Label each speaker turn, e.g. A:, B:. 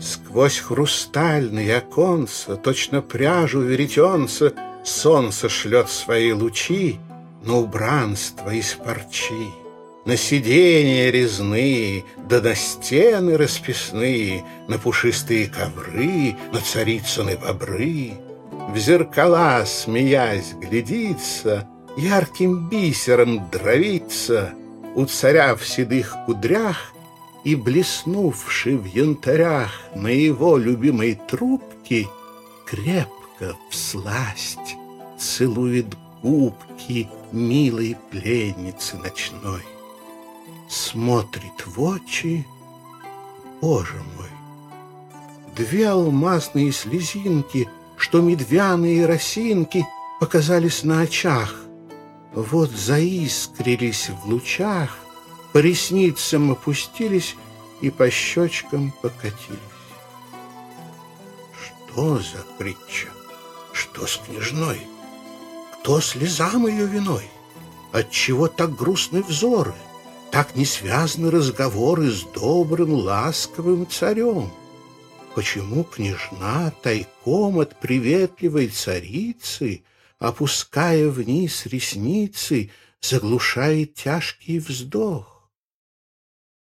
A: Сквозь хрустальные оконца, Точно пряжу веретенца, Солнце шлет свои лучи На убранство из парчи. На сиденья резные, да на стены расписные, На пушистые ковры, на царицыны бобры. В зеркала, смеясь, глядится, Ярким бисером дровится, У царя в седых кудрях И, блеснувший в янтарях На его любимой трубке, Крепко всласть целует губки Милой пленницы ночной смотрит в очи, Боже мой! Две алмазные слезинки, что медвяные росинки показались на очах, вот заискрились в лучах, по ресницам опустились и по щечкам покатились. Что за притча? Что с княжной? Кто слезам ее виной? Отчего так грустны взоры? Так не связаны разговоры с добрым, ласковым царем. Почему княжна тайком от приветливой царицы, Опуская вниз ресницы, Заглушает тяжкий вздох?